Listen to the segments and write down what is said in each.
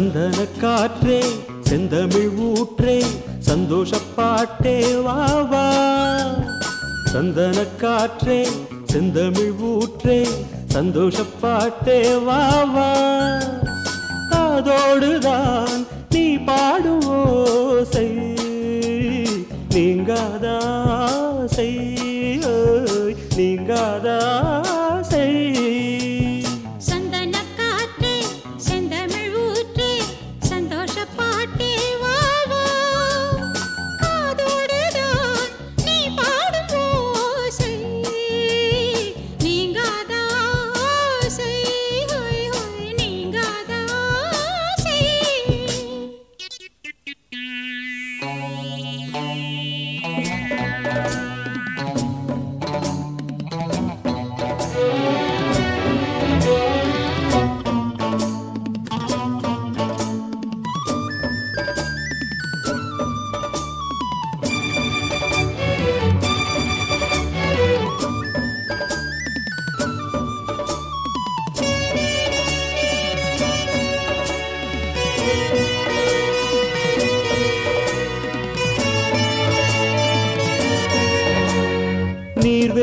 சந்தன காற்றே செந்தமிழ் ஊற்றே சந்தோஷப்பாட்டே வா வா. சந்தன காற்றே செந்தமிழ் ஊற்றே சந்தோஷப்பாட்டே வா வா. காதோடுதான்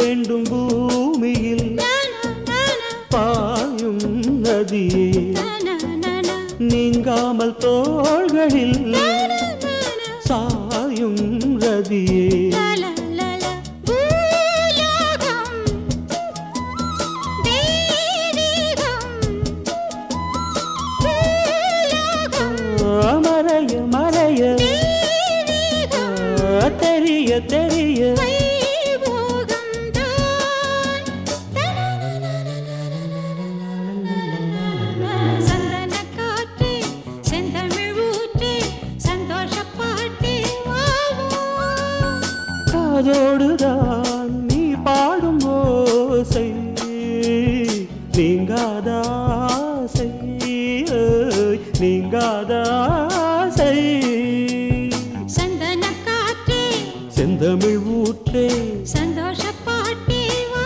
வேண்டும் பூமியில் பாயும் நதியே நீங்காமல் தோள்களில். சாயும் ரதியே காதோடுதான் நீ பாடும் ஓசை. நீங்காதாசை நீங்காதாசை சந்தனக் காற்றே செந்தமிழ் ஊற்றே. சந்தோஷப் பாட்டே வா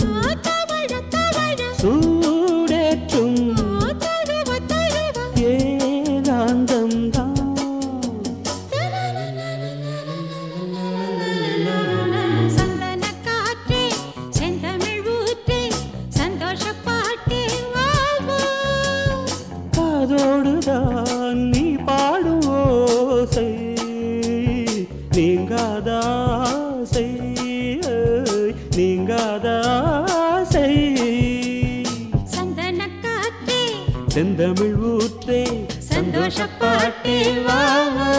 நீங்காதாசை சந்தனக் காற்றே செந்தமிழ் ஊற்றே சந்தோஷப் பாட்டே வா வா.